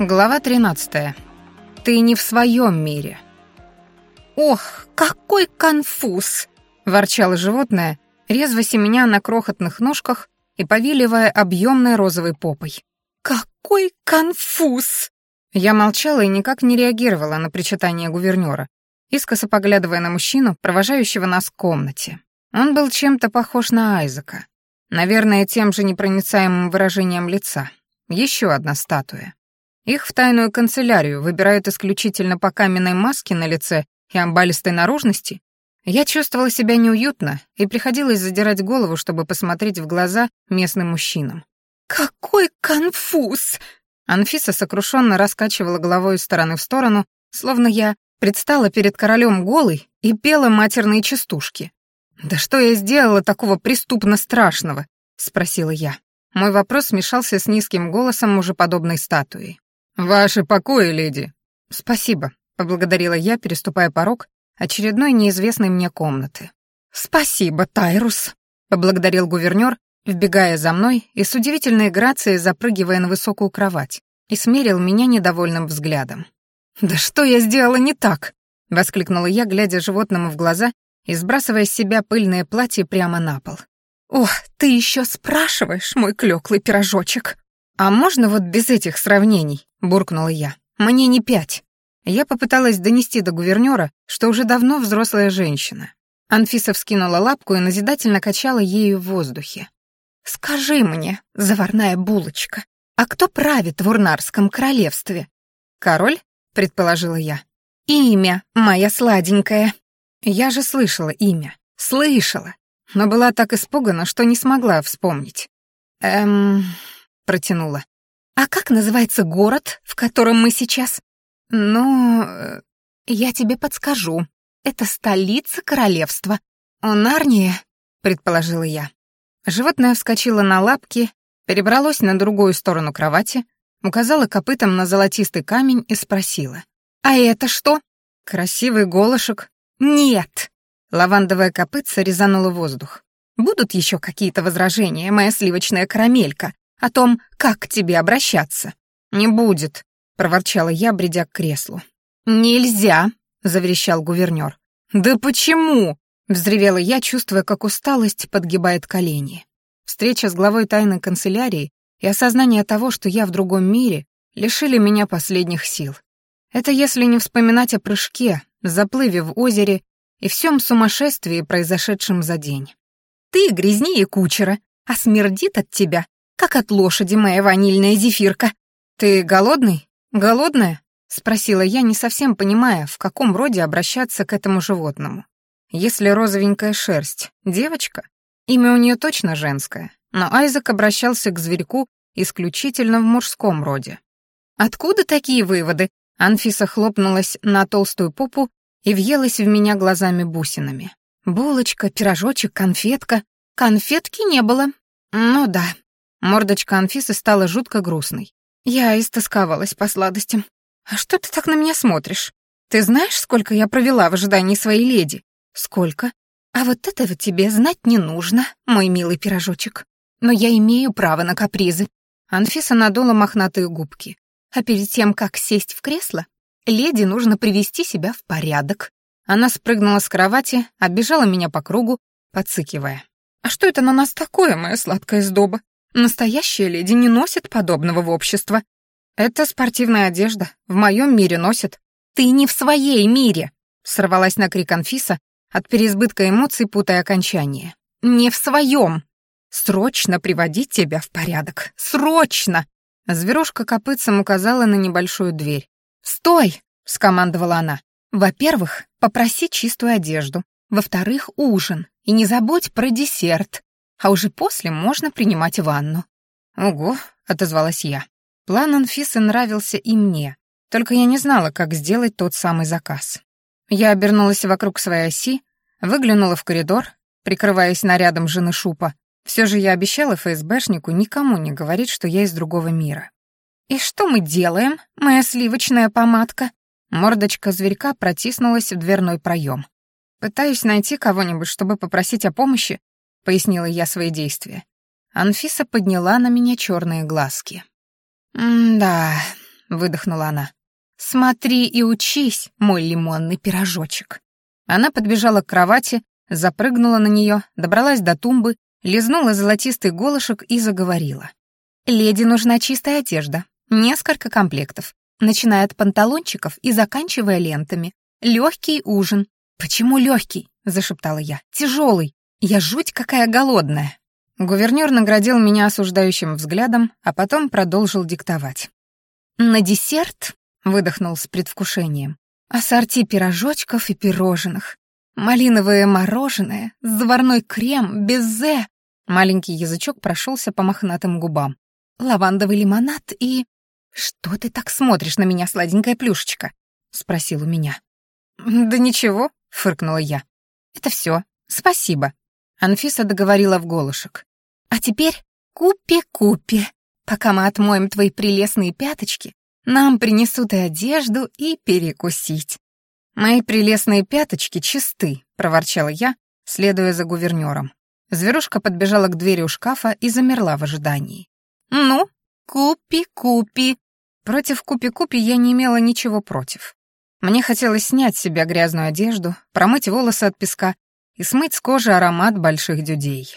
Глава 13. Ты не в своем мире. Ох, какой конфуз, ворчало животное, резво семеня на крохотных ножках и повиливая объемной розовой попой. Какой конфуз! Я молчала и никак не реагировала на причитание гувернера, искоса поглядывая на мужчину, провожающего нас в комнате. Он был чем-то похож на Айзека. Наверное, тем же непроницаемым выражением лица. Еще одна статуя. Их в тайную канцелярию выбирают исключительно по каменной маске на лице и амбалистой наружности. Я чувствовала себя неуютно и приходилось задирать голову, чтобы посмотреть в глаза местным мужчинам. «Какой конфуз!» Анфиса сокрушенно раскачивала головой из стороны в сторону, словно я предстала перед королем голой и пела матерные частушки. «Да что я сделала такого преступно страшного?» — спросила я. Мой вопрос смешался с низким голосом мужеподобной статуи. «Ваши покои, леди». «Спасибо», — поблагодарила я, переступая порог очередной неизвестной мне комнаты. «Спасибо, Тайрус», — поблагодарил гувернёр, вбегая за мной и с удивительной грацией запрыгивая на высокую кровать, и смерил меня недовольным взглядом. «Да что я сделала не так?» — воскликнула я, глядя животному в глаза и сбрасывая с себя пыльное платье прямо на пол. «Ох, ты еще спрашиваешь, мой клёклый пирожочек!» «А можно вот без этих сравнений?» — буркнула я. «Мне не пять». Я попыталась донести до гувернера, что уже давно взрослая женщина. Анфиса вскинула лапку и назидательно качала ею в воздухе. «Скажи мне, заварная булочка, а кто правит в Урнарском королевстве?» «Король?» — предположила я. «Имя, моя сладенькая». Я же слышала имя. Слышала. Но была так испугана, что не смогла вспомнить. Эм протянула. «А как называется город, в котором мы сейчас?» «Ну, э, я тебе подскажу. Это столица королевства. Нарния», — предположила я. Животное вскочило на лапки, перебралось на другую сторону кровати, указала копытом на золотистый камень и спросила. «А это что?» «Красивый голышек». «Нет!» Лавандовая копытца резанула воздух. «Будут еще какие-то возражения, моя сливочная карамелька, о том, как к тебе обращаться». «Не будет», — проворчала я, бредя к креслу. «Нельзя», — заверещал гувернёр. «Да почему?» — взревела я, чувствуя, как усталость подгибает колени. Встреча с главой тайной канцелярии и осознание того, что я в другом мире, лишили меня последних сил. Это если не вспоминать о прыжке, заплыве в озере и всем сумасшествии, произошедшем за день. «Ты грязнее кучера, а смердит от тебя как от лошади моя ванильная зефирка. Ты голодный? Голодная? Спросила я, не совсем понимая, в каком роде обращаться к этому животному. Если розовенькая шерсть — девочка, имя у нее точно женское, но Айзек обращался к зверьку исключительно в мужском роде. «Откуда такие выводы?» Анфиса хлопнулась на толстую попу и въелась в меня глазами-бусинами. «Булочка, пирожочек, конфетка. Конфетки не было. Ну да, Мордочка Анфисы стала жутко грустной. Я истосковалась по сладостям. «А что ты так на меня смотришь? Ты знаешь, сколько я провела в ожидании своей леди?» «Сколько?» «А вот этого тебе знать не нужно, мой милый пирожочек. Но я имею право на капризы». Анфиса надула мохнатые губки. «А перед тем, как сесть в кресло, леди нужно привести себя в порядок». Она спрыгнула с кровати, оббежала меня по кругу, подсыкивая. «А что это на нас такое, моя сладкая сдоба? Настоящая леди не носит подобного в общество. Это спортивная одежда. В моем мире носит. Ты не в своей мире!» Сорвалась на крик Анфиса, от переизбытка эмоций путая окончание. «Не в своем! Срочно приводить тебя в порядок! Срочно!» Зверушка копытцем указала на небольшую дверь. «Стой!» — скомандовала она. «Во-первых, попроси чистую одежду. Во-вторых, ужин. И не забудь про десерт а уже после можно принимать ванну». «Ого», — отозвалась я. План Анфисы нравился и мне, только я не знала, как сделать тот самый заказ. Я обернулась вокруг своей оси, выглянула в коридор, прикрываясь нарядом жены Шупа. Все же я обещала ФСБшнику никому не говорить, что я из другого мира. «И что мы делаем, моя сливочная помадка?» Мордочка зверька протиснулась в дверной проем. Пытаюсь найти кого-нибудь, чтобы попросить о помощи, — пояснила я свои действия. Анфиса подняла на меня черные глазки. «М-да», — выдохнула она. «Смотри и учись, мой лимонный пирожочек». Она подбежала к кровати, запрыгнула на нее, добралась до тумбы, лизнула золотистый голышек и заговорила. «Леди нужна чистая одежда, несколько комплектов, начиная от панталончиков и заканчивая лентами. Легкий ужин». «Почему легкий?» — зашептала я. «Тяжелый. Я жуть какая голодная». Гувернёр наградил меня осуждающим взглядом, а потом продолжил диктовать. «На десерт», — выдохнул с предвкушением, «ассорти пирожочков и пирожных, малиновое мороженое, заварной крем, безе». Маленький язычок прошелся по мохнатым губам. «Лавандовый лимонад и...» «Что ты так смотришь на меня, сладенькая плюшечка?» — спросил у меня. «Да ничего», — фыркнула я. «Это все. Спасибо». Анфиса договорила в голышек. «А теперь купи-купи. Пока мы отмоем твои прелестные пяточки, нам принесут и одежду, и перекусить». «Мои прелестные пяточки чисты», — проворчала я, следуя за гувернёром. Зверушка подбежала к двери у шкафа и замерла в ожидании. «Ну, купи-купи». Против купи-купи я не имела ничего против. Мне хотелось снять с себя грязную одежду, промыть волосы от песка и смыть с кожи аромат больших дюдей.